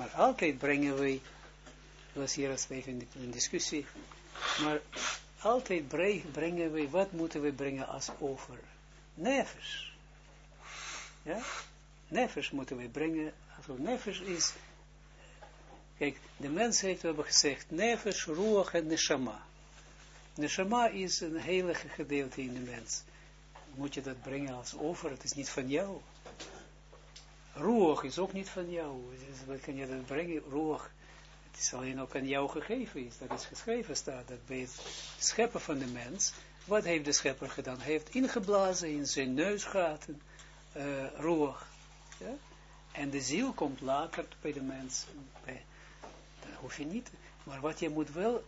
Maar altijd brengen wij, was hier als even een discussie, maar altijd brengen wij, wat moeten we brengen als over? Nefes. Ja? Nefes moeten we brengen. Also, nefes is, kijk, de mens heeft, we hebben gezegd, nefes, ruach en neshama. Neshama is een heilige gedeelte in de mens. Moet je dat brengen als over, het is niet van jou. Ruach is ook niet van jou. Wat kan je dat brengen? Ruach, het is alleen ook aan jou gegeven is. Dat is geschreven staat, dat bij het scheppen van de mens, wat heeft de schepper gedaan? Hij heeft ingeblazen in zijn neusgaten, uh, ruach. Ja? En de ziel komt later bij de mens. Dat hoef je niet. Maar wat je moet wel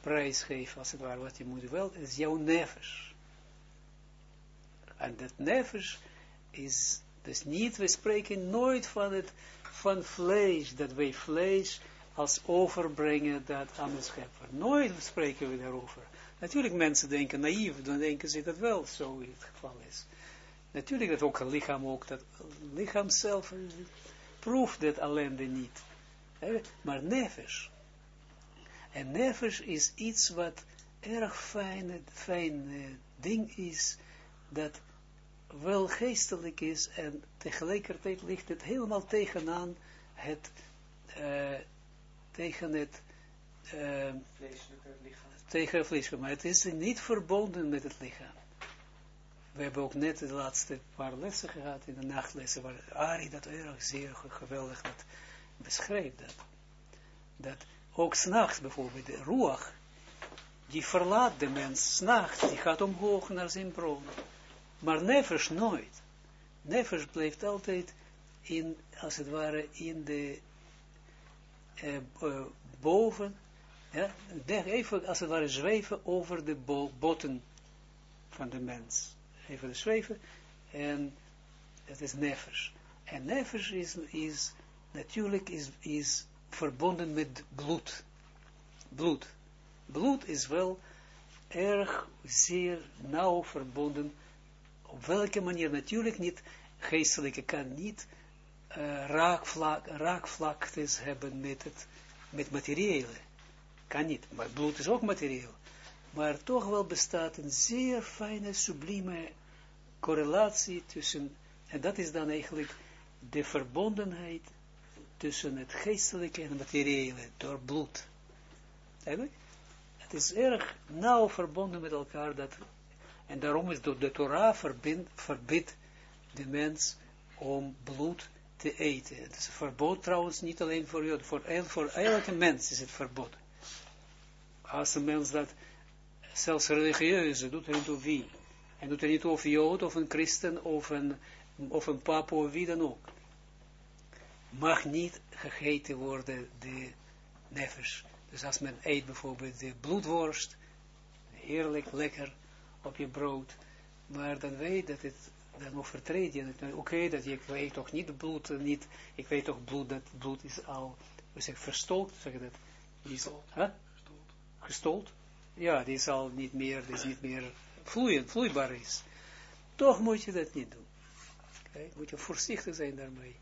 prijsgeven, als het ware, wat je moet wel, is jouw nevers. En dat nevers is dus niet, we spreken nooit van het, van vlees, dat wij vlees als overbrengen dat aan de schepper. Nooit spreken we daarover. Natuurlijk mensen denken naïef, dan denken ze dat wel zo in het geval is. Natuurlijk dat ook een lichaam ook, dat lichaam zelf proeft dat ellende niet. Maar nevers. En nevers is iets wat erg fijn, fijn uh, ding is, dat wel geestelijk is en tegelijkertijd ligt het helemaal tegenaan het, uh, tegen het uh, lichaam. Tegen het maar het is niet verbonden met het lichaam. We hebben ook net de laatste paar lessen gehad, in de nachtlessen, waar Ari dat erg zeer geweldig dat beschrijft. Dat, dat ook s'nachts bijvoorbeeld, de ruach, die verlaat de mens s'nachts, die gaat omhoog naar zijn bron. Maar nefesh nooit. Nefesh blijft altijd in, als het ware, in de uh, uh, boven, ja, even als het ware zweven over de botten van de mens. Even zweven, en het is nefesh. En nefesh is, is natuurlijk is, is verbonden met bloed. Bloed. Bloed is wel erg zeer nauw verbonden op welke manier natuurlijk niet, geestelijke kan niet raakvlak, raakvlaktes hebben met het met materiële. Kan niet, maar bloed is ook materieel. Maar toch wel bestaat een zeer fijne, sublieme correlatie tussen, en dat is dan eigenlijk de verbondenheid tussen het geestelijke en het materiële, door bloed. Eigenlijk? Het is erg nauw verbonden met elkaar, dat en daarom is de Torah verbind, verbiedt de mens om bloed te eten. Het is een verbod trouwens niet alleen voor jou, voor, voor elke mens is het verbod. Als een mens dat, zelfs religieuze, doet er niet over wie. En doet er niet over Jood of een christen of een, of een papa of wie dan ook. Mag niet gegeten worden de nefes. Dus als men eet bijvoorbeeld de bloedworst, heerlijk, lekker, op je brood, maar dan weet dat het, dan overtreed je het. Oké, okay, dat je, weet toch niet bloed, niet, ik weet toch bloed, dat bloed is al, we zeggen verstold, zeg je dat? Die is, huh? gestold. gestold. Ja, die is al niet meer, die is niet meer vloeiend, vloeibaar is. Toch moet je dat niet doen. Okay? Moet je voorzichtig zijn daarmee.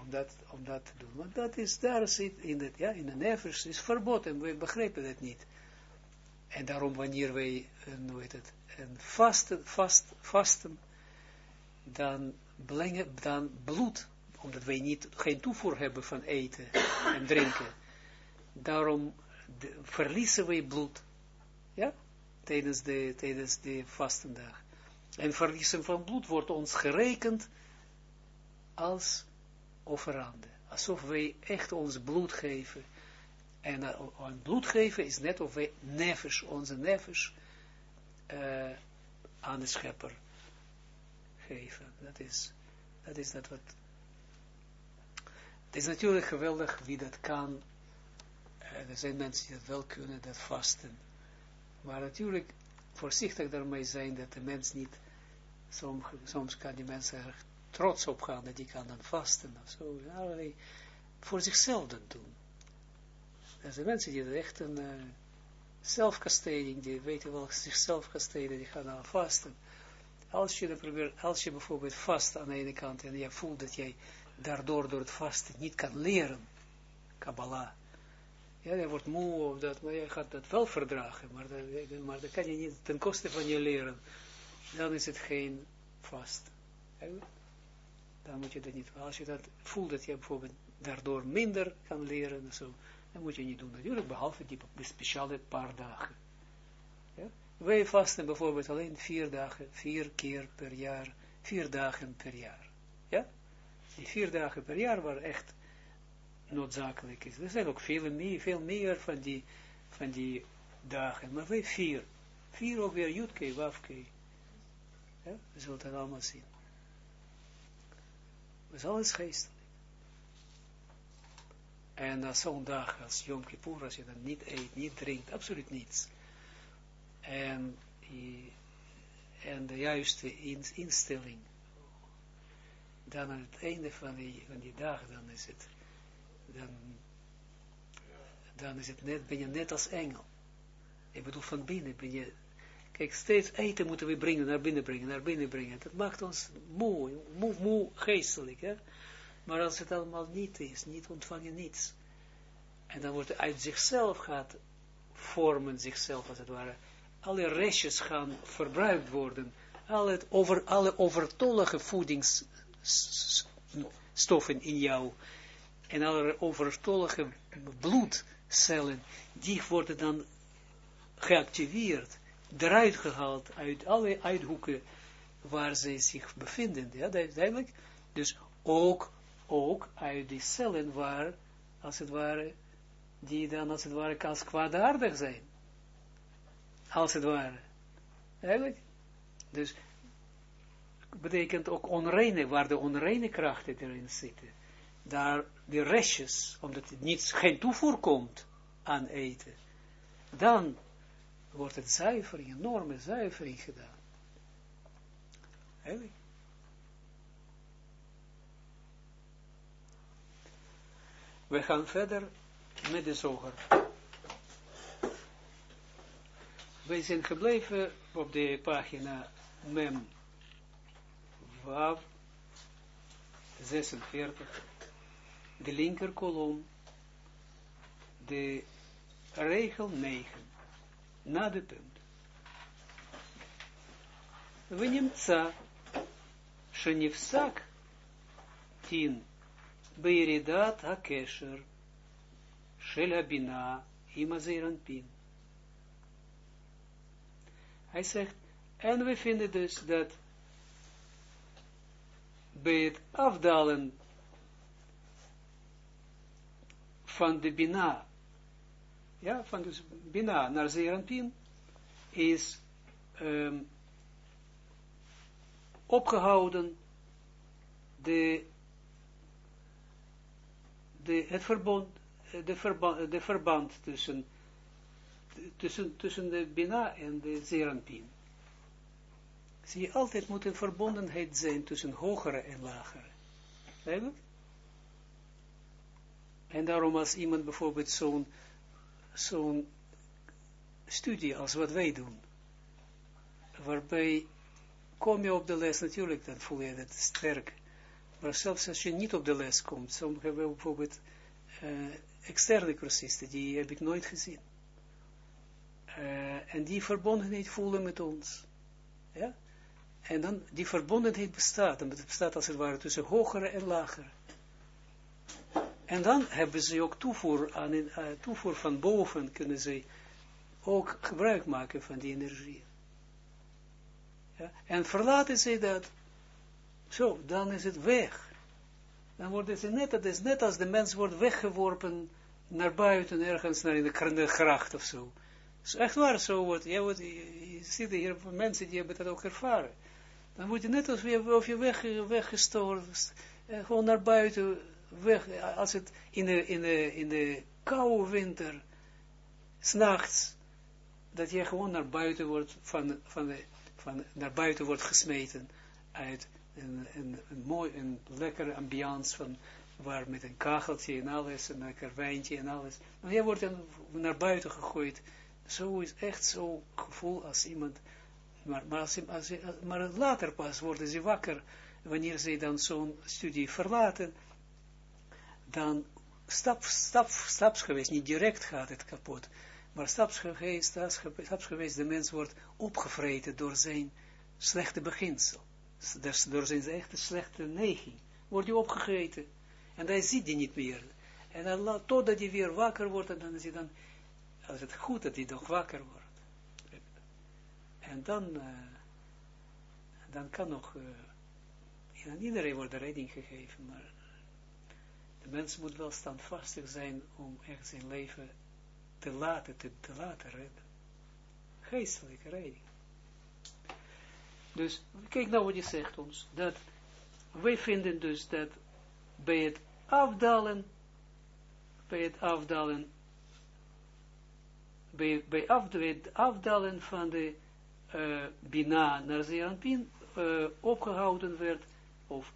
Om dat, om dat te doen. Want dat is, daar zit in het, ja, in de nevers is verboden. We begrijpen dat niet. En daarom wanneer wij, hoe het, een vasten, vast, vasten, dan, brengen, dan bloed, omdat wij niet, geen toevoer hebben van eten en drinken, daarom verliezen wij bloed, ja, tijdens de, tijdens de vastendag. En verliezen van bloed wordt ons gerekend als offerande, alsof wij echt ons bloed geven en uh, bloed geven is net of wij nefes, onze nefes, uh, aan de schepper geven. Dat is, dat is dat wat... Het is natuurlijk geweldig wie dat kan. Uh, er zijn mensen die dat wel kunnen, dat vasten. Maar natuurlijk voorzichtig daarmee zijn dat de mens niet, soms, soms kan die mensen er trots op gaan dat die kan dan vasten of zo. Allerlei, voor zichzelf doen. Er zijn mensen die echt een uh, zelfkasteding, die weten wel zichzelf kasteden, die gaan dan vasten. Als je, probeert, als je bijvoorbeeld vast aan de ene kant en je voelt dat jij daardoor door het vasten niet kan leren, Kabbalah. Ja, je wordt moe of dat, maar je gaat dat wel verdragen, maar dat, maar dat kan je niet ten koste van je leren. Dan is het geen vast. Dan moet je dat niet, als je dat voelt dat je bijvoorbeeld daardoor minder kan leren, zo, dan moet je niet doen natuurlijk, behalve die speciale paar dagen. Ja? Wij vasten bijvoorbeeld alleen vier dagen, vier keer per jaar, vier dagen per jaar. Ja? Die vier dagen per jaar waar echt noodzakelijk is. Er zijn ook veel meer, veel meer van, die, van die dagen, maar wij vier. Vier ook weer Jutke, Wafke. Ja? We zullen het allemaal zien. Dat is alles geestelijk. En na zo'n dag als Yom Kippur, als je dan niet eet, niet drinkt, absoluut niets. En, en de juiste instelling. Dan aan het einde van die, van die dag, dan is het, dan, dan is het net, ben je net als engel. Ik bedoel, van binnen ben je, kijk, steeds eten moeten we brengen, naar binnen brengen, naar binnen brengen. Dat maakt ons moe, moe, moe geestelijk, hè. Maar als het allemaal niet is, niet ontvangen niets. En dan wordt het uit zichzelf gaat vormen zichzelf als het ware. Alle restjes gaan verbruikt worden. Alle, over, alle overtollige voedingsstoffen in jou. En alle overtollige bloedcellen, die worden dan geactiveerd, eruit gehaald uit alle uithoeken waar ze zich bevinden. Ja, duidelijk. Dus ook ook uit die cellen waar, als het ware, die dan als het ware als kwaadaardig zijn. Als het ware. Eigenlijk. Dus betekent ook onreine, waar de onreine krachten erin zitten. Daar de restjes, omdat het niets, geen toevoer komt aan eten. Dan wordt het zuivering, enorme zuivering gedaan. Eigenlijk. We gaan verder met de zoger. We zijn gebleven op de pagina mem wav 46, de linker kolom, de regel 9, na de punt. ונמצא שנפסק tien בירידת הקשר של הבינה עם הזעירנפין. Hij zegt, en we vinden dus dat bij het afdalen van de Bina, ja, van dus Bina naar Zeranpin, is um, opgehouden de de, het verbond, de verband, de verband tussen, tussen, tussen de Bina en de Zeranpin. Zie je, altijd moet een verbondenheid zijn tussen hogere en lagere. En daarom als iemand bijvoorbeeld zo'n zo'n studie als wat wij doen, waarbij kom je op de les natuurlijk, dan voel je het sterk, maar zelfs als je niet op de les komt, soms hebben bijvoorbeeld uh, externe cursisten, die heb ik nooit gezien. En die verbondenheid voelen met ons. Ja? En dan, die verbondenheid bestaat, en het bestaat als het ware tussen hogere en lagere. En dan hebben ze ook toevoer, aan uh, toevoer van boven, kunnen ze ook gebruik maken van die energie. Ja? En verlaten ze dat zo, dan is het weg. Dan wordt het net, het is net als de mens wordt weggeworpen naar buiten, ergens naar in de, gracht of zo. is echt waar, zo wordt, je, wordt, je, ziet hier mensen die hebben dat ook ervaren. Dan word je net als je, of je weg, weggestoord, eh, gewoon naar buiten, weg, als het in de, in de, in de koude winter, s'nachts, dat je gewoon naar buiten wordt, van, van de, van, naar buiten wordt gesmeten uit een, een, een mooi, een lekkere ambiance van, waar met een kacheltje en alles, een lekker wijntje en alles. Maar jij wordt dan naar buiten gegooid. Zo is echt zo'n gevoel als iemand, maar, maar, als, maar later pas worden ze wakker, wanneer ze dan zo'n studie verlaten, dan stap, stap, stapsgewijs, niet direct gaat het kapot, maar stapsgewijs, stapsgewijs, de mens wordt opgevreten door zijn slechte beginsel, dus door zijn echte slechte neiging, wordt hij opgegeten, en hij ziet die niet meer, en dan, totdat hij weer wakker wordt, en dan is dan, als het goed dat hij nog wakker wordt, en dan, uh, dan kan nog, uh, iedereen wordt de redding gegeven, maar de mens moet wel standvastig zijn om echt zijn leven te laten, te, te laten redden. Geestelijke redding. Dus, kijk nou wat je zegt ons, dat wij vinden dus dat bij het afdalen, bij het afdalen, bij, bij, het afdalen van de uh, Bina naar Zeranpin uh, opgehouden werd, of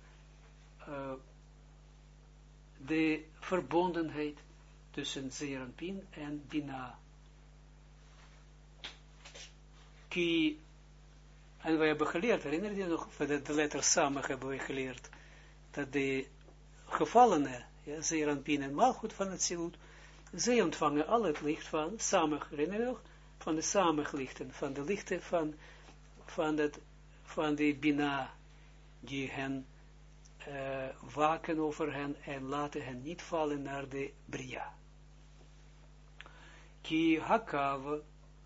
uh, de verbondenheid tussen Zeranpin en Bina. Ki, en we hebben geleerd, herinner je nog, de, de letter samen hebben we geleerd, dat de gevallene, ja, Zeranpin en Malchut van het Zilut, zij ontvangen al het licht van samen, herinner je nog, van de samenlichten, van de lichten van, van, het, van de Bina, die hen uh, waken over hen en laten hen niet vallen naar de Bria. Ki hakav,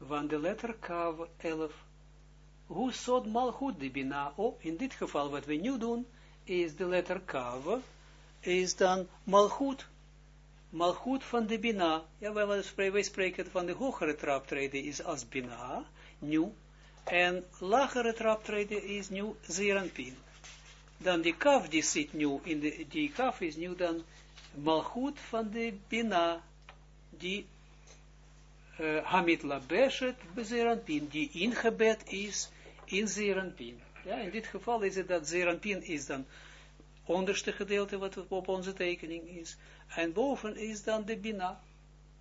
van de letter kav 11. Hoe sod malchut de Bina? Oh, in dit geval wat we nu doen, is de letter kav, is dan malchut malchut van de Bina, ja, wij, spreken van de hogere traptreden is als Bina, nu, en lagere traptreden is nu Zeranpin. Dan die kaf die zit nu, in die kaf is nu dan malchut van de Bina, die uh, Hamid Labeshet Zeranpin, die ingebed is in Zeranpin. Ja, in dit geval is het dat Zeranpin is dan onderste gedeelte wat op onze tekening is. En boven is dan de Bina.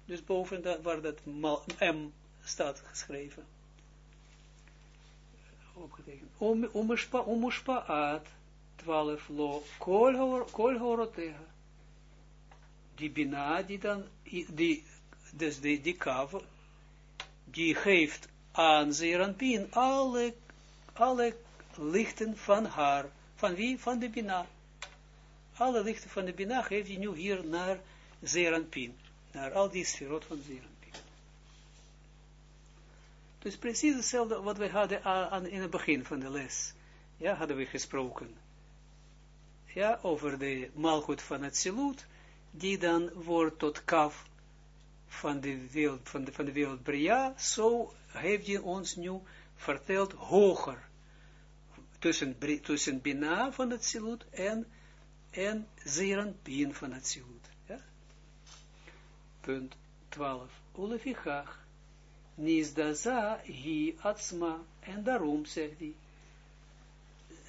Dus boven dat, waar dat M staat geschreven. Opgetekend. Umushpaat 12 lo kol horoteha. Die Bina die dan, die, dus die, die kav, die geeft aan Zeranpin alle, alle lichten van haar. Van wie? Van de Bina alle lichten van de Bina geeft hij nu hier naar Zeranpin. Naar al die sferot van Zeranpin. Dus precies hetzelfde wat we hadden aan, in het begin van de les. Ja, hadden we gesproken. Ja, over de malgoed van het Silut, die dan wordt tot kaf van de wereld, van de, van de wereld Bria, zo heeft hij ons nu verteld hoger. Tussen, tussen Bina van het Silut en en Zeranpin van het Zilut. Ja? Punt 12. Ulefichach, Nisdaza hi atzma, en daarom zegt hij,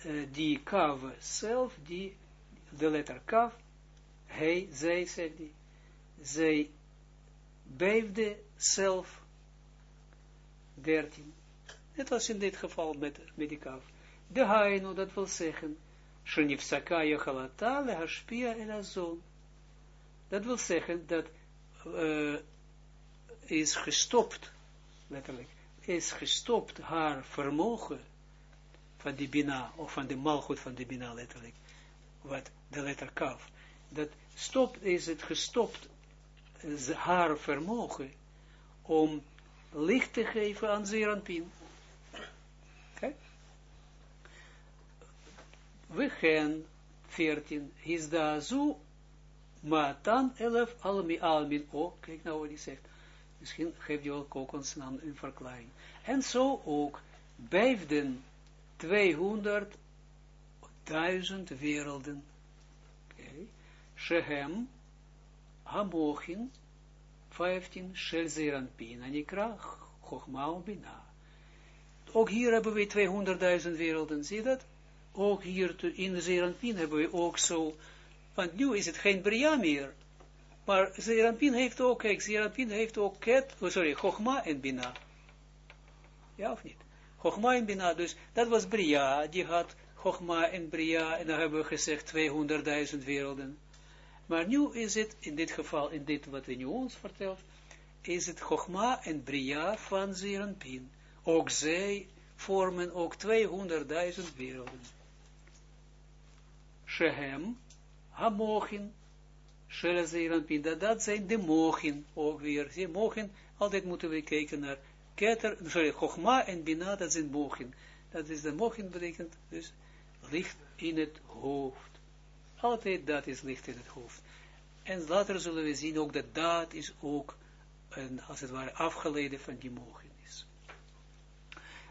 uh, die kav zelf, die, de letter kav, hij, zij, zegt hij, zij beefde zelf, 13. Het was in dit geval met, met die kav. De haino, dat wil zeggen, Shenifsaka Yochalata Lehashpia El Azon. Dat wil zeggen dat is gestopt, letterlijk, is gestopt haar vermogen van die Bina, of van de malgoed van de Bina, letterlijk, wat de letter kaf, dat stopt, is het gestopt, haar vermogen, om licht te geven aan Zeranpin. We gaan 14, is da zo, matan elf almi almin, oh, kijk nou wat hij zegt, misschien geeft je ook ons dan een verklaring. En zo ook, bijfden 200 duizend werelden, oké, okay. Shehem, Hamochin, 15, Shel Zeranpin, en ik krijg Chochma Bina. Ook hier hebben we 200.000 werelden, zie je dat? Ook hier te, in de Zeranpin hebben we ook zo, want nu is het geen Bria meer, maar Zeranpin heeft ook, kijk, heeft ook Ket, oh sorry, Chogma en Bina. Ja of niet? Chogma en Bina, dus dat was Bria, die had Chogma en Bria, en dan hebben we gezegd 200.000 werelden. Maar nu is het, in dit geval, in dit wat hij nu ons vertelt, is het Chogma en Bria van Zerenpin. Ook zij vormen ook 200.000 werelden. Shehem, Hamochin, Shele Zerenpin, dat, dat zijn de mochin, ook weer. Die mochin, altijd moeten we kijken naar Keter, sorry, Chogma en Bina, dat zijn mochin. Dat is de mochin betekent dus licht in het hoofd. Altijd dat is licht in het hoofd. En later zullen we zien ook dat dat is ook, een, als het ware, afgeleide van die mogen is.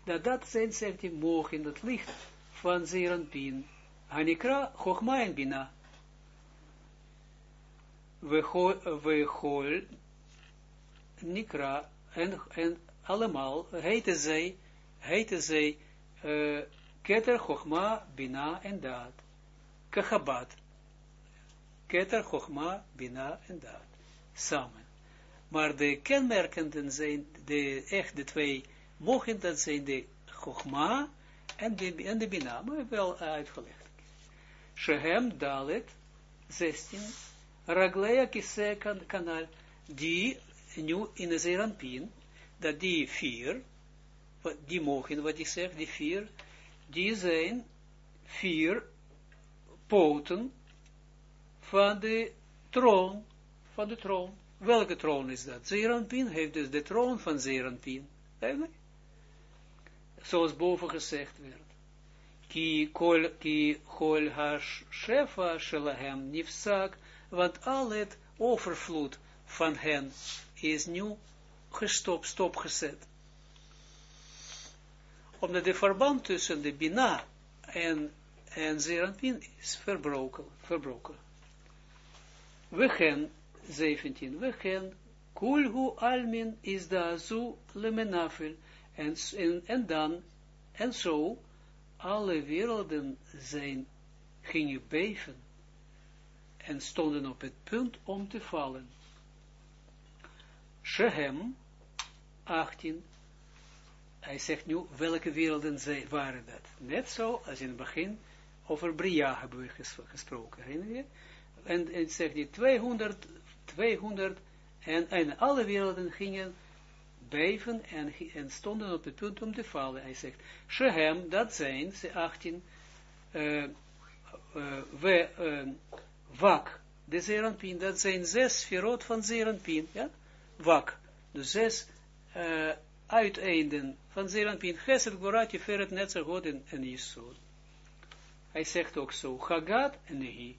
Dat dat zijn, zegt die mogen, dat licht van Zeranpin. Hanikra, Chogma en Bina. We hol, Nikra, en, en allemaal heten zij, heten zij, uh, Keter, Chogma, Bina en Daad. Kachabat. Keter, Chogma, Bina en Daad. Samen. Maar de kenmerkenden zijn, de, echt de twee, mogen dat zijn de Chogma en de, en de Bina. Maar wel uitgelegd. Shehem, Dalet, 16. Raglea, Kise, kanal. Die, nu in de Zeranpin, dat die vier, die mogen, wat ik zeg, die vier, die zijn vier poten van de troon, van de troon. Welke troon is dat? Zeranpin heeft dus de troon van Zeranpin. Zoals boven gezegd werd. Ki kol, ki kol ha-shefa shelahem nifsak, want al het overvloed van hen is nu gestopt, stopgezet omdat de verband tussen de Bina en, en Zeranpin is verbroken. verbroken. We gaan, 17, we gaan, kulhu almin is da azu lemenafel, en, en, en dan, en zo, alle werelden zijn, gingen beven, en stonden op het punt om te vallen. Shehem, 18, hij zegt nu, welke werelden waren dat? Net zo als in het begin over Bria hebben we gesproken, herinner je? En het zegt die 200, 200 en, en alle werelden gingen beven en, en stonden op het punt om te vallen. Hij zegt, Shehem, dat zijn, ze 18, uh, uh, we, uh, wak, de Zeranpin, dat zijn zes verrood van Zeranpin, ja? Wak, dus zes uiteinden van Zeranpin, Geset, Gorat, Jeferet, Netzer, God en, en. Hij zegt ook zo, Chagat en Nehi.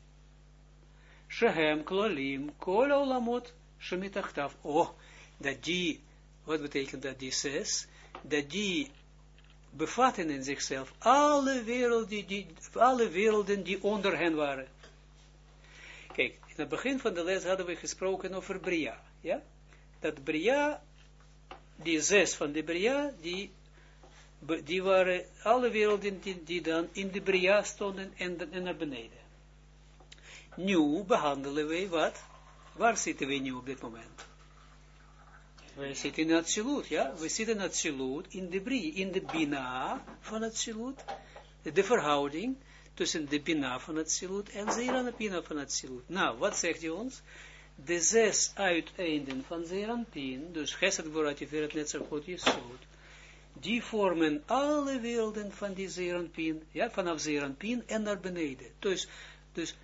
Shehem, Klolim, Kol Olamot, Shemitachtav. Oh, dat die, wat betekent dat die zes? Dat die bevatten in zichzelf alle werelden die, alle werelden die onder hen waren. Kijk, in het begin van de les hadden we gesproken over Bria, ja? Dat Bria die zes van de Bria, die, die waren alle werelden die, dan in de Bria stonden en, en naar beneden. Nu behandelen wij wat? Waar zitten we nu op dit moment? We zitten in Atsilut, ja? We zitten in Atsilut, in de Bria, in de Bina van Atsilut, de verhouding tussen de Bina van Atsilut en de Bina van Atsilut. Nou, wat zegt hij ons? de zes uiteinden van Zeranpin, dus Geset Gvorat Tiferet Netzer God Jesod, die vormen alle werelden van die Zeranpin, ja, vanaf Zeranpin en naar beneden. Dus, dus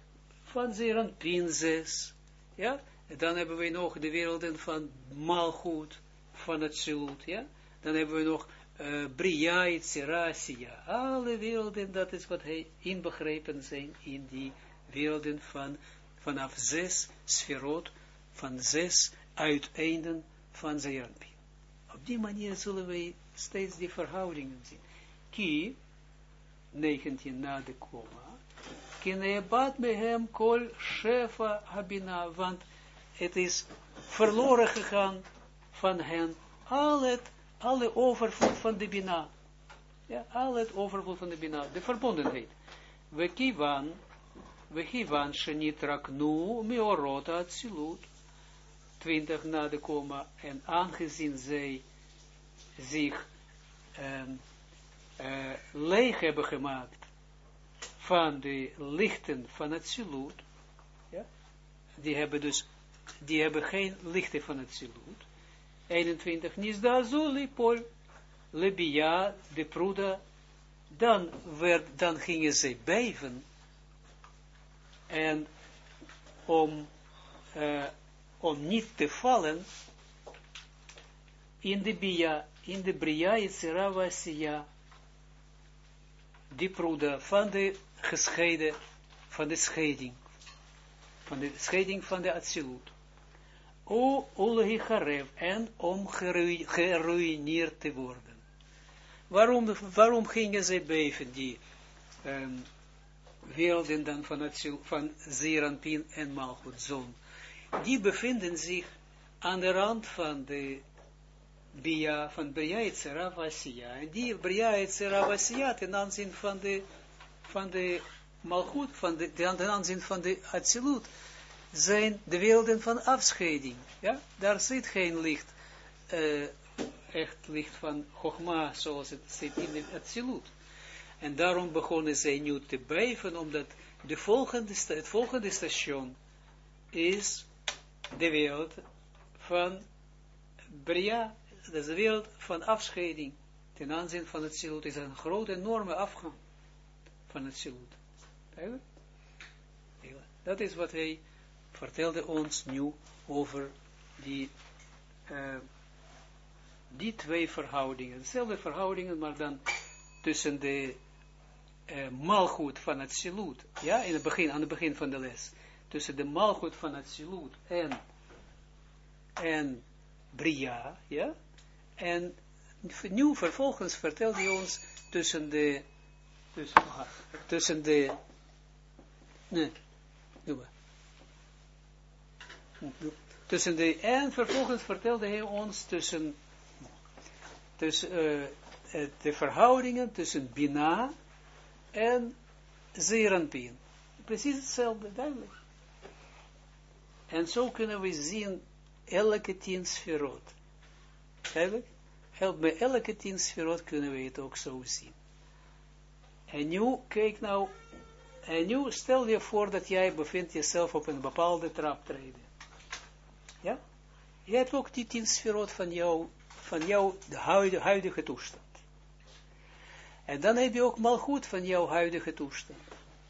van Zeranpin zes, ja, dan hebben we nog de werelden van Malchut, van het Zilut, ja, dan hebben we nog uh, Bria, Serasia, alle werelden, dat is wat hij inbegrepen zijn in die werelden van vanaf zes sferot, van zes uiteinden van Zeranpin. Op die manier zullen wij steeds die verhoudingen zien. Ki, 19 na de komma, kinebat mehem kol shefa habina, want het is verloren gegaan van hen al het, alle overvloed van de bina. Ja, al het overvloed van de bina, de verbondenheid. We kivan Vechivan nu miorota atzilut. 20 na de komma, en aangezien zij zich um, uh, leeg hebben gemaakt van de lichten van het siloet, ja, die hebben dus, die hebben geen lichten van het zilut. 21, Nisda Zuli, Pol, Lebia, de Pruda, dan, werd, dan gingen ze beven, en om, uh, om niet te vallen, in de Bia, in de Bria, Yitzhira Siya, die Pruda, van de gescheiden, van de scheiding, van de scheiding van de Atsilut. O Olehi Harev, en om geruineerd te worden. Waarom, waarom gingen zij beven, die um, werelden dan van, het, van en Malchut, zon? Die bevinden zich aan de rand van de Bia, van Bria Etzera En die Bria Etzera ten aanzien van de, van de Malchut, van de, ten aanzien van de Atsilut, zijn de werelden van afscheiding. Ja, daar zit geen licht, uh, echt licht van Chogma, zoals het zit in het Atsilut. En daarom begonnen zij nu te beven, omdat de volgende, het volgende station is de wereld van Bria, dat is de wereld van afscheiding. Ten aanzien van het Silut is een grote, enorme afgang van het Silut. Dat is wat hij vertelde ons nu over die, uh, die twee verhoudingen. Dezelfde verhoudingen, maar dan tussen de uh, malgoed van het silut, ja, in het begin, aan het begin van de les, tussen de malgoed van het silut en, en Bria, ja, en nu vervolgens vertelde hij ons tussen de, tussen, tussen de, nee, doe maar tussen de, en vervolgens vertelde hij ons tussen, tussen uh, de verhoudingen tussen Bina en Zeranpin. Precies hetzelfde, duidelijk. En zo kunnen we zien elke tien sferot. Duidelijk? Bij elke tien sferot kunnen we het ook zo zien. En nu, kijk nou, en nu stel je voor dat jij bevindt jezelf op een bepaalde traptreden. Je hebt ook die tien sferot van jou, van jou, de huidige, huidige toestand. En dan heb je ook mal goed van jouw huidige toestand.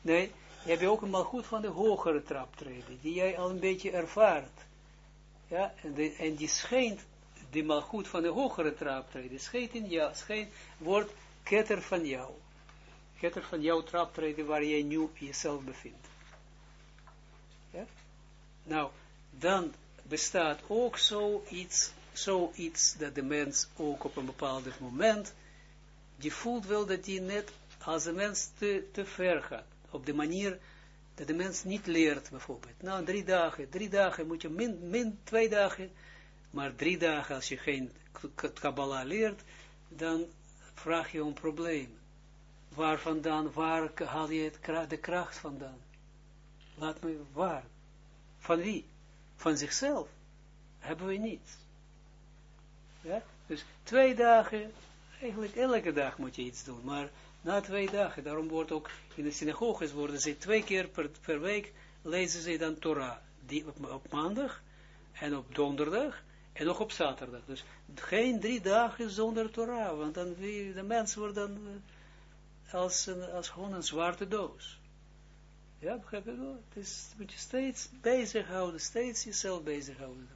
Nee, je hebt ook een goed van de hogere traptreden, die jij al een beetje ervaart. Ja, en, en die schijnt, die goed van de hogere traptreden, schijnt in jou, schijnt, wordt ketter van jou. Ketter van jouw traptreden waar jij nu jezelf bevindt. Ja? Nou, dan bestaat ook zoiets, zoiets dat de mens ook op een bepaald moment, die voelt wel dat hij net als de mens te, te ver gaat. Op de manier dat de mens niet leert, bijvoorbeeld. Nou, drie dagen, drie dagen moet je min, min twee dagen, maar drie dagen als je geen Kabbalah leert, dan vraag je om problemen. Waar vandaan, waar haal je het, de kracht vandaan? Laat me, waar? Van wie? Van zichzelf hebben we niet. Ja? Dus twee dagen, eigenlijk elke dag moet je iets doen, maar na twee dagen, daarom wordt ook in de synagoges worden ze twee keer per, week, lezen ze dan Torah, die op, maandag en op donderdag en nog op zaterdag. Dus geen drie dagen zonder Torah, want dan de mens wordt dan eh, als, als gewoon een zwarte doos. Ja, begrijp je wel? Het is, moet je steeds bezighouden, steeds jezelf bezighouden.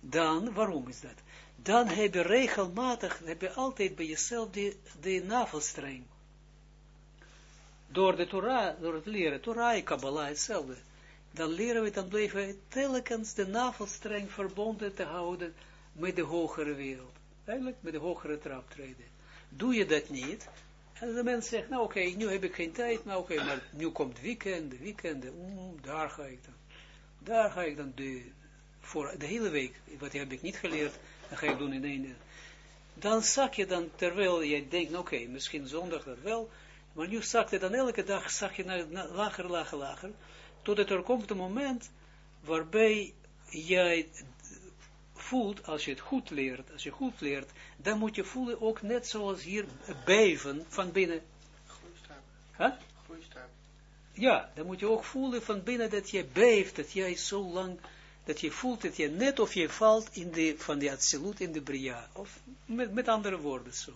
Dan, waarom is dat? Dan heb je regelmatig, heb je altijd bij jezelf die, die navelstreng. Door de Torah, door het leren, Torah en Kabbalah hetzelfde. Dan leren we, dan blijven we telkens de navelstreng verbonden te houden met de hogere wereld. Eigenlijk met de hogere traptreden. Doe je dat niet, en de mens zegt, nou oké, nu heb ik geen tijd, nou oké, maar nu komt weekend, weekend, mm, daar ga ik dan. Daar ga ik dan de, voor de hele week, wat heb ik niet geleerd, dan ga ik doen in één. Dan zak je dan, terwijl je denkt, nou, oké, misschien zondag dat wel, maar nu zak je dan elke dag, zak je naar, lager, lager, lager, totdat er komt een moment waarbij jij voelt, als je het goed leert, als je goed leert, dan moet je voelen ook net zoals hier beven van binnen. Huh? Ja, dan moet je ook voelen van binnen dat je beeft, dat jij zo lang, dat je voelt dat je net of je valt in de, van de absolute in de bria, of met, met andere woorden zo.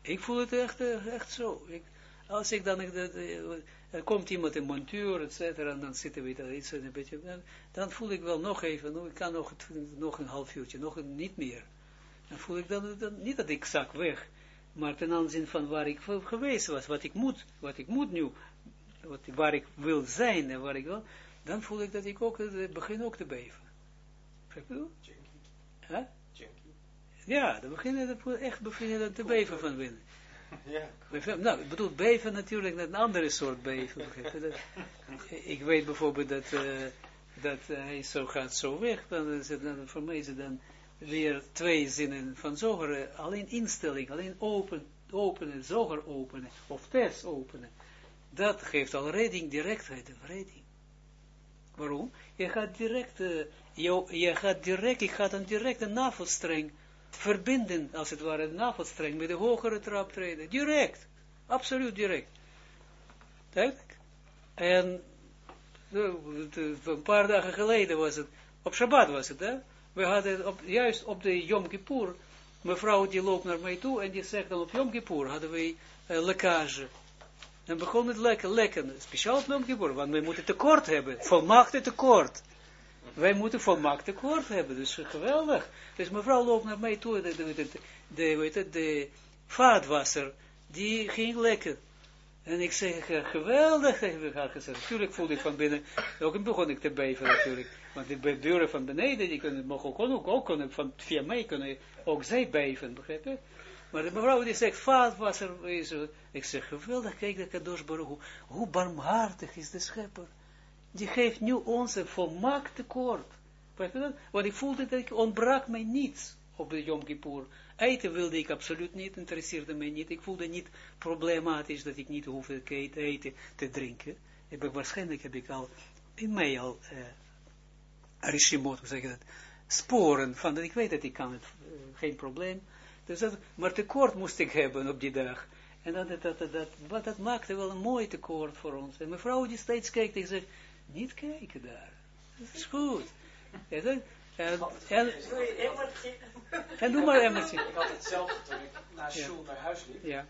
Ik voel het echt, eh, echt zo. Ik, als ik dan, er komt iemand in montuur, et cetera, en dan zitten we daar iets een beetje, dan, dan, voel ik wel nog even, nou, ik kan nog, nog een half uurtje, nog een, niet meer. Dan voel ik dan, dan, niet dat ik zak weg, maar ten aanzien van waar ik geweest was, wat ik moet, wat ik moet nu, wat, waar ik wil zijn en waar ik wil, dan voel ik dat ik ook, uh, begin ook te beven. Begrijp je Huh? Ja, dan begin je echt begin je te beven van binnen. Ja. Nou, ik bedoel, beven natuurlijk een andere soort beven. ik weet bijvoorbeeld dat, uh, dat uh, hij zo gaat zo weg, dan is het dan, voor mij is het dan weer twee zinnen van zoger, alleen instelling, alleen open, openen, zoger openen, of test openen. Dat geeft al redding, directheid en redding. Waarom? Je gaat direct, uh, je, je gaat direct, je gaat dan direct een navelstreng verbinden, als het ware, de navelstreng met de hogere traptreden. Direct. Absoluut direct. Duidelijk. En een paar dagen geleden was het, op Shabbat was het, hè? We hadden op, juist op de Yom Kippur, mevrouw die loopt naar mij toe en die zegt dan op Yom Kippur hadden we uh, lekkage. En begon het lekken, lekken, speciaal op Yom Kippur, want we moeten tekort hebben, volmaakte tekort. Wij moeten volmaakt tekort hebben, dus geweldig. Dus mevrouw loopt naar mij toe, de, de, de, de, de vaatwasser, die ging lekker. En ik zeg, geweldig, heb ik haar gezegd. Natuurlijk voelde ik van binnen, ook begon ik te beven natuurlijk. Want de deuren van beneden, die kunnen, mogen ook, ook, ook kunnen, van, via mij kunnen ook zij beven, begrijp je? Maar de mevrouw die zegt, vaatwasser, ik zeg, geweldig, kijk de Kadosh Baruch, hoe barmhartig is de schepper die geeft nu ons een volmaakt tekort. Want ik voelde dat ik ontbrak mij niets op de Yom Kippur. Eten wilde ik absoluut niet, interesseerde mij niet. Ik voelde niet problematisch dat ik niet hoefde te eten, te drinken. Ik, waarschijnlijk heb ik al, in mij al, uh, Arishimot, zeg dat, sporen van dat ik weet dat ik kan het, uh, geen probleem. Dus dat, maar tekort moest ik hebben op die dag. En dat, dat, dat, dat, dat maakte wel een mooi tekort voor ons. En mevrouw die steeds kijkt en zegt, niet kijken daar. Dat is goed. Ja, dat, en, en, en doe maar emmertje. Ik had hetzelfde toen ik naar school naar huis liep. Ja.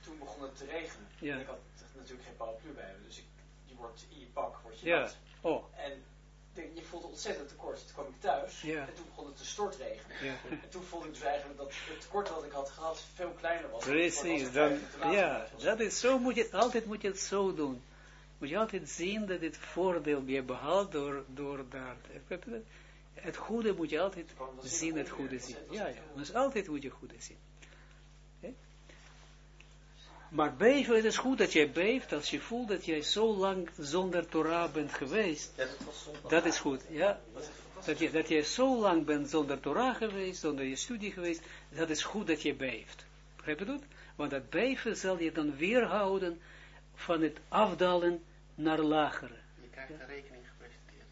Toen begon het te regenen. Ja. En ik had natuurlijk geen paraplu bij me. Dus ik, je wordt in je pak, word je ja. nat. Oh. En je voelde ontzettend tekort. Toen kwam ik thuis ja. en toen begon het te stortregenen. Ja. En toen voelde ik dus eigenlijk dat het tekort wat ik had gehad veel kleiner was. Precies, dan, ja, dat is zo moet je, altijd moet je het zo doen moet je altijd zien dat het voordeel je behaalt door, door daar. Het goede moet je altijd zien, het goede zien. Ja, ja, dus altijd moet je goede zien. Maar beven, het is goed dat jij beeft als je voelt dat jij zo lang zonder Torah bent geweest. Dat is goed, ja. Dat je, dat je zo lang bent zonder Torah geweest, zonder je studie geweest, dat is goed dat je beeft. Begrijp je dat? Want dat beven zal je dan weerhouden van het afdalen naar lagere. Je krijgt de rekening gepresenteerd.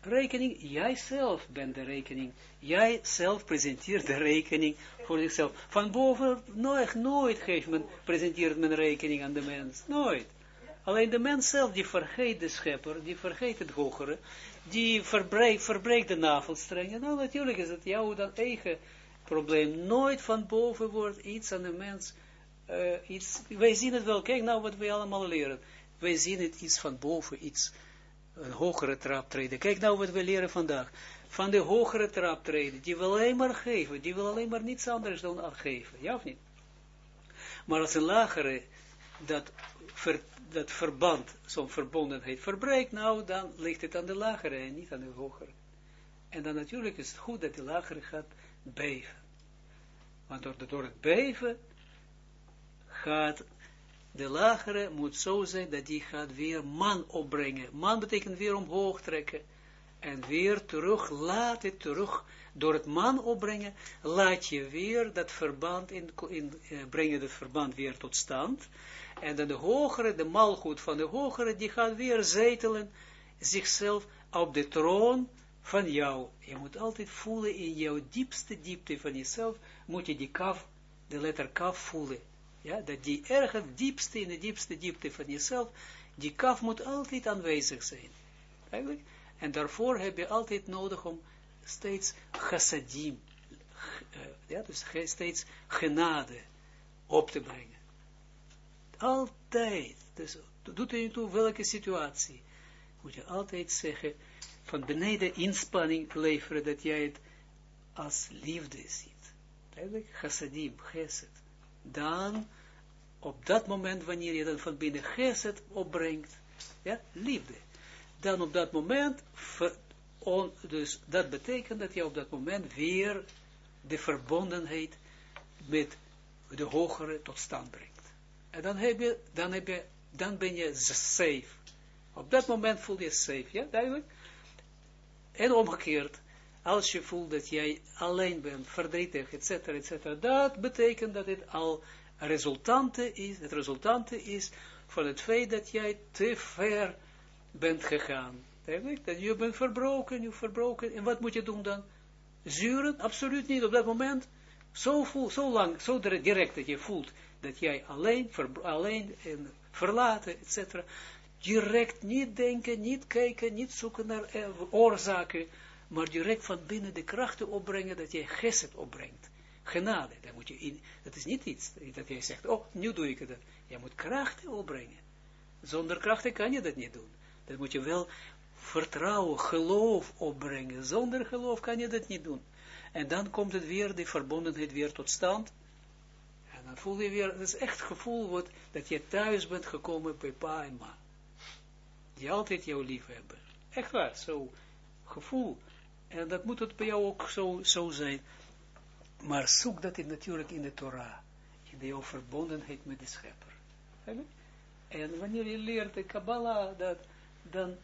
Rekening, jij zelf bent de rekening. Jij zelf presenteert de rekening voor jezelf. Van boven, nooit, nooit geeft men, presenteert men rekening aan de mens. Nooit. Alleen de mens zelf, die vergeet de schepper, die vergeet het hogere, die verbreekt, verbreekt de navelstrengen. Nou, natuurlijk is het jouw dan eigen probleem. Nooit van boven wordt iets aan de mens, uh, iets, wij zien het wel, kijk nou wat wij allemaal leren. Wij zien het iets van boven, iets, een hogere traptreden. Kijk nou wat we leren vandaag. Van de hogere traptreden, die wil alleen maar geven, die wil alleen maar niets anders dan geven, ja of niet? Maar als een lagere dat, dat verband, zo'n verbondenheid verbreekt, nou dan ligt het aan de lagere en niet aan de hogere. En dan natuurlijk is het goed dat de lagere gaat beven. Want door, door het beven gaat de lagere moet zo zijn dat die gaat weer man opbrengen. Man betekent weer omhoog trekken. En weer terug, laat het terug, door het man opbrengen, laat je weer dat verband, in, in uh, brengen het verband weer tot stand. En dan de hogere, de malgoed van de hogere, die gaat weer zetelen, zichzelf op de troon van jou. Je moet altijd voelen in jouw diepste diepte van jezelf, moet je die kaf, de letter kaf voelen ja, dat die ergens diepste, in de diepste diepte van jezelf, Die kaf moet altijd aanwezig zijn. Eigenlijk. En daarvoor heb je altijd nodig om steeds chassadim, uh, ja, dus steeds genade op te brengen. Altijd. Dus doet er niet toe welke situatie. Moet je altijd zeggen, van beneden inspanning leveren, dat jij het als liefde ziet. Eigenlijk, chassadim, geset. Dan, op dat moment, wanneer je dan van binnen geset opbrengt, ja, liefde. Dan op dat moment, dus dat betekent dat je op dat moment weer de verbondenheid met de hogere tot stand brengt. En dan, heb je, dan, heb je, dan ben je safe. Op dat moment voel je safe, ja, duidelijk? En omgekeerd, als je voelt dat jij alleen bent, verdrietig, etc., etc., dat betekent dat het al resultante is, het resultante is van het feit dat jij te ver bent gegaan. Dat je bent verbroken, je verbroken, en wat moet je doen dan? Zuren? Absoluut niet, op dat moment, zo, voel, zo lang, zo direct dat je voelt, dat jij alleen, alleen en verlaten, etc., direct niet denken, niet kijken, niet zoeken naar eh, oorzaken, maar direct van binnen de krachten opbrengen, dat jij geset opbrengt. Genade, dat moet je in, dat is niet iets dat jij zegt, oh, nu doe ik het. Je moet krachten opbrengen. Zonder krachten kan je dat niet doen. Dat moet je wel vertrouwen, geloof opbrengen. Zonder geloof kan je dat niet doen. En dan komt het weer, de verbondenheid weer tot stand. En dan voel je weer, het is echt gevoel wordt, dat je thuis bent gekomen bij pa en ma. Die altijd jou lief hebben. Echt waar, zo gevoel. En dat moet het bij jou ook zo, zo zijn. Maar zoek dat in, natuurlijk in de Torah. In de jouw verbondenheid met de schepper. En wanneer je leert de Kabbalah, dat, dan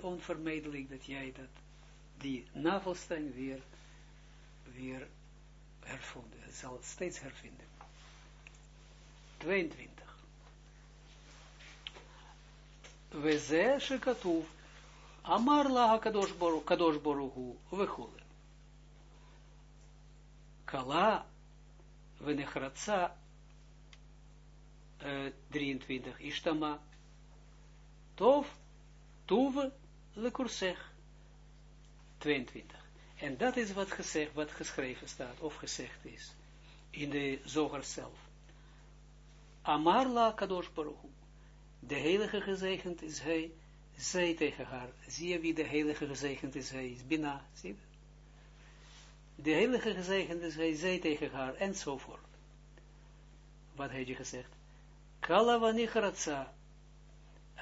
onvermijdelijk dat jij dat, die navelstreng weer, weer hervonden. Het zal steeds hervinden. 22. We Amar la kadosh boruhu vechule. Kala venechratsa 23 ishtama tov tuve lekursech 22. En dat is wat, gezegd, wat geschreven staat, of gezegd is, in de zoger zelf. Amar la kadosh De heilige gezegend is hij, zei tegen haar, zie je wie de heilige gezegend is, hij is Bina, zie je? De heilige gezegend is hij, zei tegen haar, enzovoort. Wat heeft je gezegd? Kala vanicharatsa,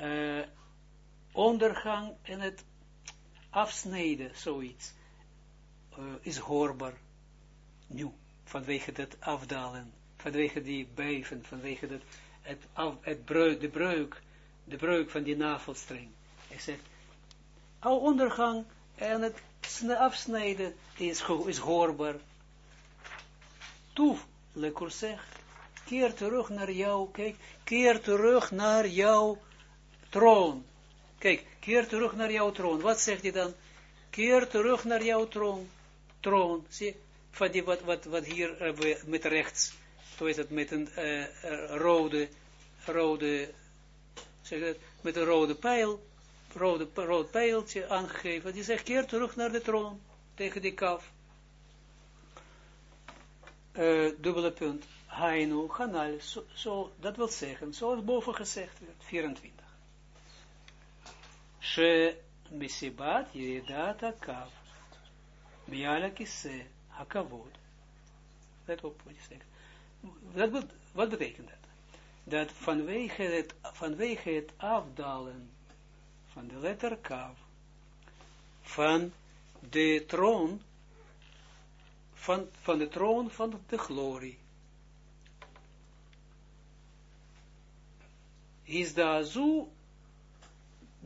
uh, ondergang en het afsnijden, zoiets, uh, is hoorbaar, nu, vanwege dat afdalen, vanwege die beven, vanwege het, het de breuk, de breuk van die navelstreng. Hij zegt, al ondergang en het afsnijden is, is hoorbaar. Toef, lekker zeg, keer terug naar jou, kijk, keer terug naar jouw troon. Kijk, keer terug naar jouw troon. Wat zegt hij dan? Keer terug naar jouw troon. Troon, zie, van die wat, wat, wat hier uh, met rechts, zo is het met een uh, uh, rode, rode, zeg het, met een rode pijl, rode, rood pijltje aangegeven. Die zegt, keer terug naar de troon, tegen die kaf. Uh, dubbele punt. Hainu, Hanal, zo, dat wil zeggen, zoals boven gezegd werd, 24. She misibat yiridat akav, miala kise hakavod. Let op wat je zegt. Dat, wat betekent dat? Dat vanwege het, vanwege het afdalen van de letter Kav, van de troon, van, van de troon van de glorie, is da zo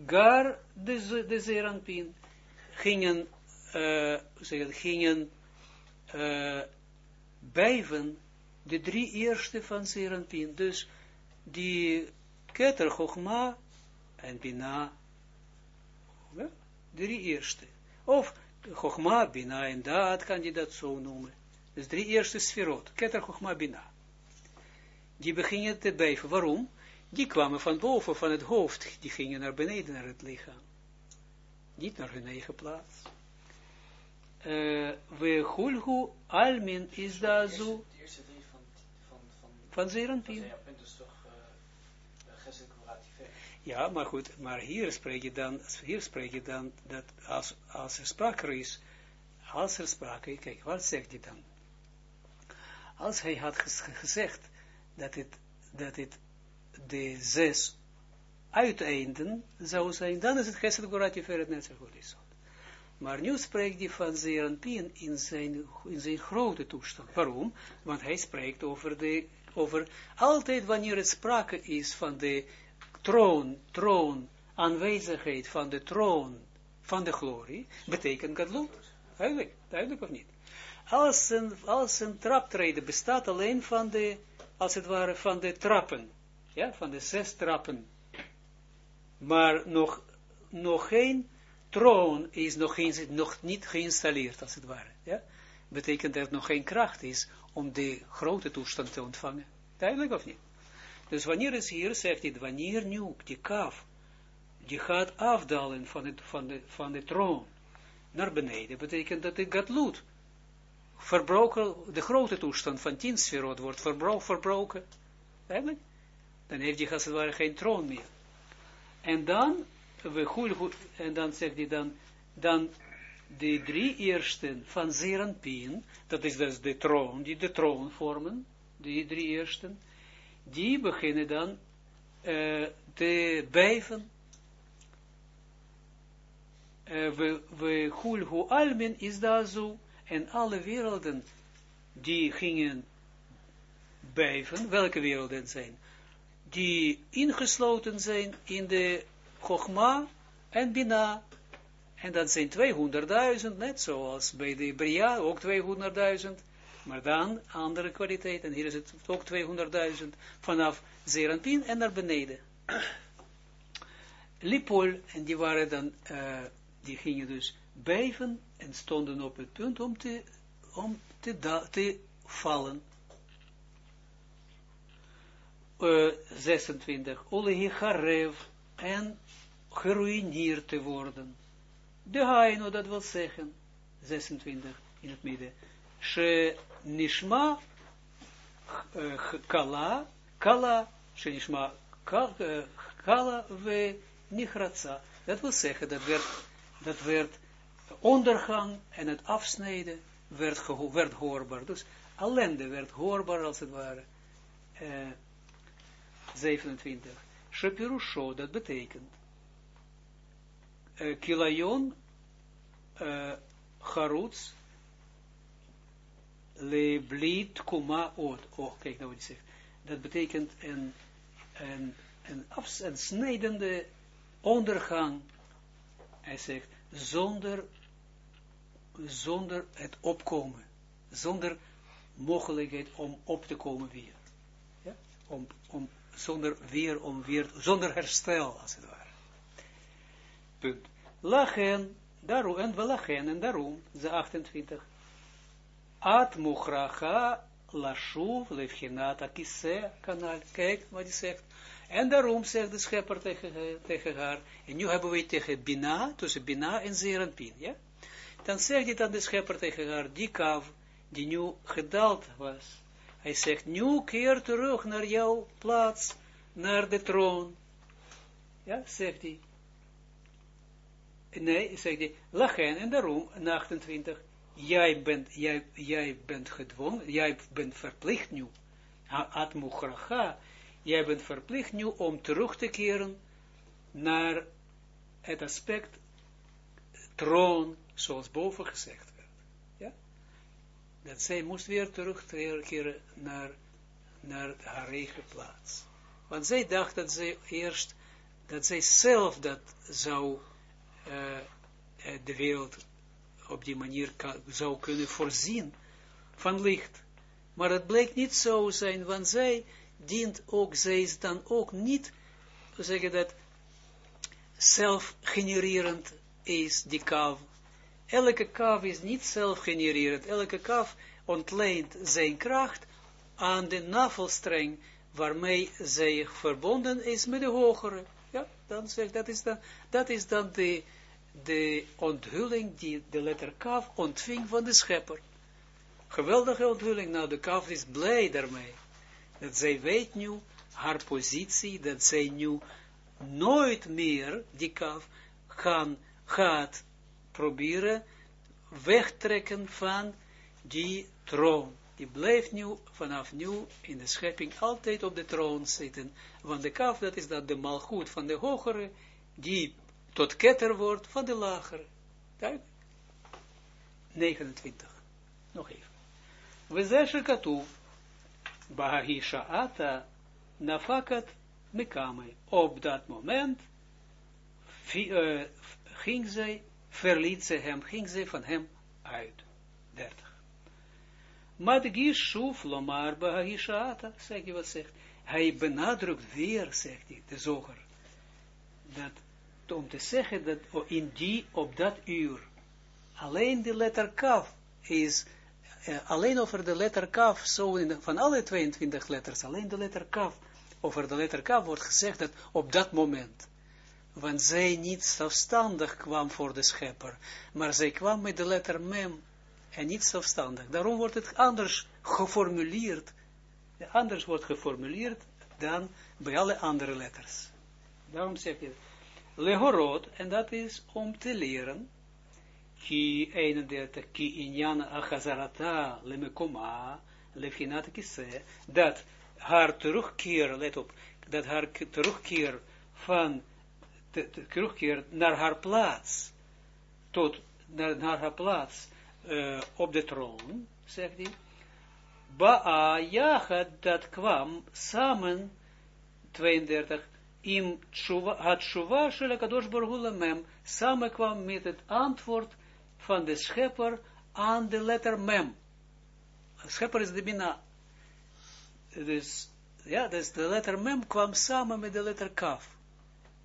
gar de, de Zeranpin. Gingen, uh, gingen uh, bijven de drie eerste van Zeranpin. Dus die Keter, Chogma en Bina drie eerste. Of Chogma, Bina en Daad kan je dat zo noemen. Dus drie eerste sferot. Keter, Chogma, Bina. Die beginnen te beven. Waarom? die kwamen van boven, van het hoofd, die gingen naar beneden, naar het lichaam. Niet naar hun eigen plaats. Uh, we hulhu almin is daar zo. Van Zeranpien. Ja, maar goed, maar hier spreek je dan, hier spreek je dan, dat als, als er sprake is, als er sprake, kijk, wat zegt hij dan? Als hij had gezegd dat het, dat het de zes uiteinden zou zijn, dan is het Gesed zo goed is. Maar nu spreekt hij van Zeranpien in zijn, in zijn grote toestand. Waarom? Want hij spreekt over, de, over altijd wanneer het sprake is van de troon, troon, aanwezigheid van de troon van de glorie, betekent Gadlut. Duidelijk, duidelijk of niet? Als een, als een traptreden bestaat alleen van de, als het ware, van de trappen. Ja, van de zes trappen. Maar nog, nog geen troon is nog, geen, nog niet geïnstalleerd, als het ware. Ja? Betekent dat er nog geen kracht is om de grote toestand te ontvangen. Duidelijk of niet? Dus wanneer is hier, zegt hij, wanneer nu die kaf, die gaat afdalen van, het, van, de, van de troon naar beneden, betekent dat de gatloed verbroken, de grote toestand van tien sferot wordt verbro verbroken. Duidelijk? Dan heeft hij als het geen troon meer. En dan we goed, goed, en dan zegt hij dan, dan de drie eersten van Zeranpien, dat is dus de troon, die de troon vormen, die drie eersten, die beginnen dan uh, te bijven. Uh, we, we hulhu almen is daar zo, en alle werelden, die gingen bijven, welke werelden zijn? Die ingesloten zijn in de Chogma en Bina. En dat zijn 200.000, net zoals bij de Bria, ook 200.000. Maar dan andere kwaliteit, en hier is het ook 200.000, vanaf Zeranpin en naar beneden. Lipol, en die waren dan, uh, die gingen dus beven en stonden op het punt om te, om te, te vallen. Uh, 26. Olehicharev en geruineerd te worden. De haino, dat wil zeggen, 26 in het midden, nishma uh, kala, kala, she nishma kala we nichratza. Dat wil zeggen, dat werd, dat werd ondergang en het afsnijden werd, werd hoorbaar. Dus ellende werd hoorbaar als het ware. Uh, 27. Shepirusho, dat betekent uh, kilayon uh, charutz le blit kuma ot. Oh, kijk nou wat hij zegt. Dat betekent een, een, een, afs, een snijdende ondergang. Hij zegt, zonder, zonder het opkomen. Zonder mogelijkheid om op te komen weer. Ja? Om, om, zonder weer, om weer, zonder herstel, als het ware. Punt. Lachen, daarom, en we lachen, en daarom, de 28. At muchracha lashuv levchinat akise kanal. Kijk wat hij zegt. En daarom zegt de schepper tegen, tegen haar, en nu hebben we tegen Bina, tussen Bina en Zeranpin, ja? Dan zegt hij dan de schepper tegen haar, die kav, die nu gedaald was. Hij zegt, nu keer terug naar jouw plaats, naar de troon. Ja, zegt hij. Nee, zegt hij, lachen, en daarom, 28, jij bent, jij, jij bent gedwongen, jij bent verplicht nu, at muchracha, jij bent verplicht nu om terug te keren naar het aspect troon, zoals boven gezegd werd. Ja? Dat zij moest weer terugkeren naar, naar haar eigen plaats. Want zij dacht dat zij eerst, dat zij zelf dat zou uh, de wereld op die manier zou kunnen voorzien van licht. Maar het bleek niet zo zijn, want zij dient ook, zij is dan ook niet, we zeggen dat, zelfgenererend is die kav. Elke kav is niet zelfgenererend. Elke kav ontleent zijn kracht aan de navelstreng waarmee zij verbonden is met de hogere. Ja, dan zegt dat is dan, dat is dan de, de onthulling die de letter kaf ontving van de schepper. Geweldige onthulling, nou de kaf is blij daarmee. Dat zij weet nu haar positie, dat zij nu nooit meer die kaf gaan, gaat proberen wegtrekken van die troon. Die blijft nu, vanaf nu, in de schepping altijd op de troon zitten. Want de kaf, dat is dat de malgoed van de hogere, die tot ketter wordt van de lagere. Duidelijk. 29. Nog even. We zeggen katoe, Bahagisha ata, nafakat mekame. Op dat moment uh, ging zij, verliet ze hem, ging zij van hem uit. 30. Madgish shuf lomar bahagishata, zeg je wat zegt. Hij benadrukt weer, zegt hij, de zoger, dat om te zeggen dat in die, op dat uur, alleen de letter kaf is, uh, alleen over de letter kaf, zo in van alle 22 letters, alleen de letter kaf, over de letter kaf wordt gezegd dat op dat moment, want zij niet zelfstandig kwam voor de schepper, maar zij kwam met de letter mem, en niet zelfstandig. Daarom wordt het anders geformuleerd, anders wordt geformuleerd dan bij alle andere letters. Daarom zeg je, lehorot, en dat is om te leren, ki 31, ki inyan achazarata lemekoma, lefhinat kise, dat haar terugkeer, let op, dat haar terugkeer van, terugkeer naar haar plaats, tot, naar, haar plaats, uh, op de troon, zegt hij, Ba'a dat kwam samen, 32, im had Tshuva shel Kadosh Baruch Mem, samen kwam met het antwoord van de schepper aan de letter Mem. Schepper is de Bina. Dus, ja, dus de letter Mem kwam samen met de letter Kaf.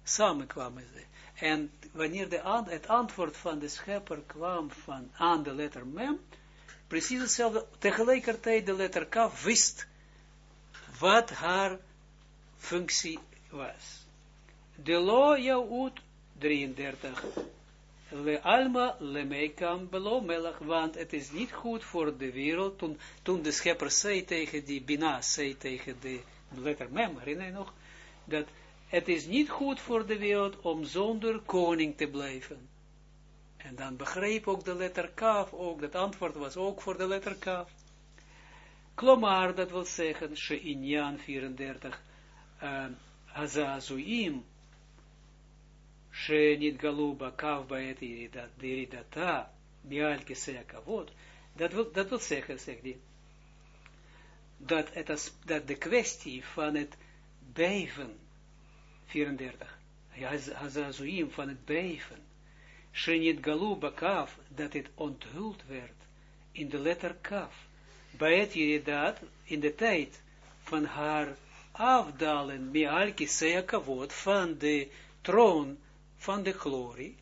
Samen kwamen ze. En wanneer de het antwoord van de schepper kwam van, aan de letter mem, precies hetzelfde, tegelijkertijd de letter k wist wat haar functie was. De lo jaut 33. Le alma le meikam belo want het is niet goed voor de wereld, toen, de schepper zei tegen die bina, zei tegen de letter mem, herinner je nog, dat het is niet goed voor de wereld om zonder koning te blijven. En dan begreep ook de letter Kaf, ook dat antwoord was ook voor de letter Kaf. Klomar, dat wil zeggen, She'inyan 34, uh, Hazazuim, She'nit Galuba Kaf Baet Iridata, Mial Kisea Kavod, dat dat wil zeggen, zegt hij, dat, dat de kwestie van het beven 34. Hazazuim van het beven. Shenit galu bakaf, dat het onthuld werd in de letter kaf. Bij het in de tijd van haar afdalen, mialki kavod, van de troon van de glorie.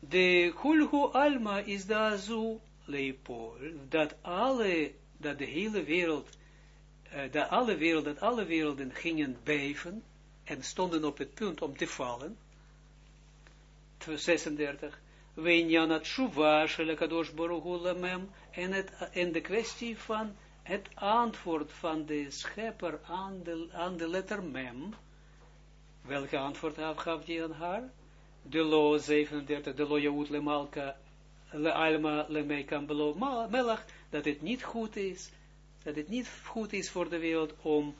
De hulhu alma is de azu leipol, dat alle, dat de hele wereld, uh, dat alle wereld, dat alle werelden gingen beven, en stonden op het punt om te vallen. 36. Weinjan tshuva shel kadosh lemem en, het, en de kwestie van het antwoord van de schepper aan de, aan de letter mem. Welke antwoord gaf hij aan haar? De lo 37, de lo jaut le malka, le alma le meikam belo melach, dat het niet goed is, dat het niet goed is voor de wereld om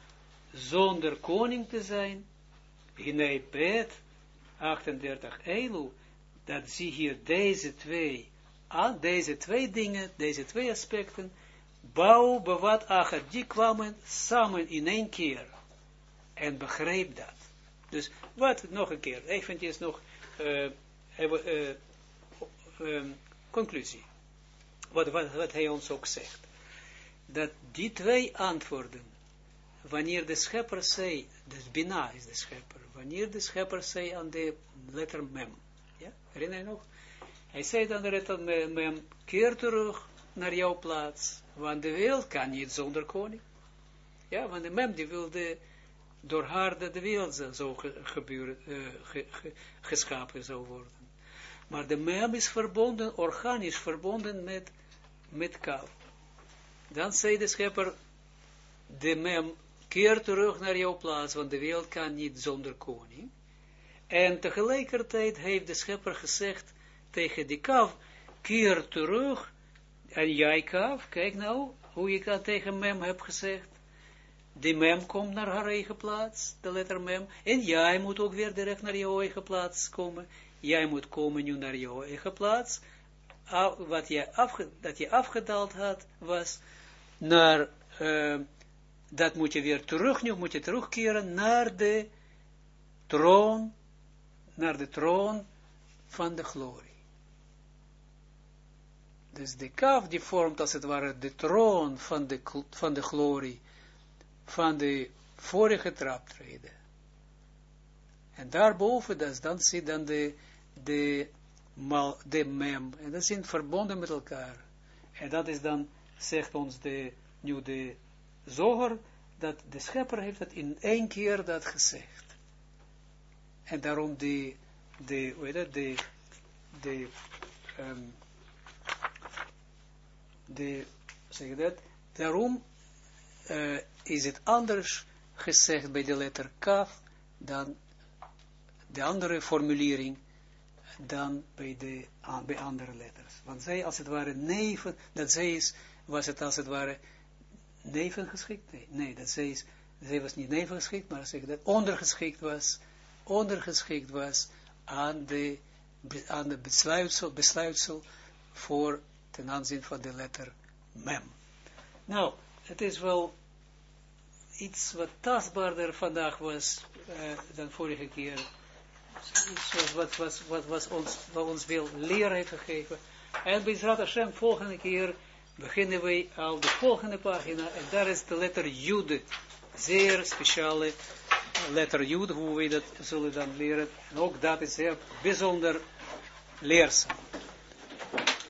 zonder koning te zijn, Hinei bet 38 Elu, dat zie hier deze twee, aan deze twee dingen, deze twee aspecten, bouw, bevat, achat, die kwamen samen in één keer. En begreep dat. Dus wat, nog een keer, eventjes nog, uh, uh, uh, conclusie. Wat, wat, wat hij ons ook zegt. Dat die twee antwoorden, wanneer de schepper zei, dus Bina is de schepper, wanneer de schepper zei aan de letter mem, ja, herinner je nog? Hij zei aan de letter mem, keer terug naar jouw plaats, want de wereld kan niet zonder koning. Ja, want de mem die wilde door haar dat de wereld zo gebeuren, uh, geschapen zou worden. Maar de mem is verbonden, organisch verbonden met, met kaf. Dan zei de schepper, de mem, keer terug naar jouw plaats, want de wereld kan niet zonder koning. En tegelijkertijd heeft de schepper gezegd tegen die kaf, keer terug, en jij kaf, kijk nou, hoe ik dat tegen mem heb gezegd. Die mem komt naar haar eigen plaats, de letter mem, en jij moet ook weer direct naar jouw eigen plaats komen. Jij moet komen nu naar jouw eigen plaats, wat je, afge, dat je afgedaald had, was naar, uh, dat moet je weer terug, nu moet je terugkeren naar de troon, naar de troon van de glorie. Dus de kaf die vormt als het ware de troon van de, van de glorie, van de vorige traptreden. En daarboven, dat dan zit dan de, de, mal, de mem, en dat zijn verbonden met elkaar. En dat is dan, zegt ons de, nu de zoger, dat de schepper heeft het in één keer dat gezegd. En daarom de, de, dat, de, de, de, zeg dat, daarom uh, is het anders gezegd bij de letter kaf dan de andere formulering dan bij, de, bij andere letters. Want zij als het ware neven, dat zij is, was het als het ware neven geschikt? Nee, nee dat zij is, zij was niet neven geschikt, maar zeg dat ondergeschikt was, ondergeschikt was aan de, aan de besluitsel, besluitsel voor ten aanzien van de letter mem. Nou, het is wel iets wat tastbaarder vandaag was uh, dan vorige keer. Iets wat, wat, wat, ons, wat ons veel leer heeft gegeven. En bij Zrat Hashem, volgende keer beginnen wij al de volgende pagina. En daar is de letter Jude. Zeer speciale letter Jude, hoe we dat zullen dan leren. En ook dat is heel bijzonder leerzaam.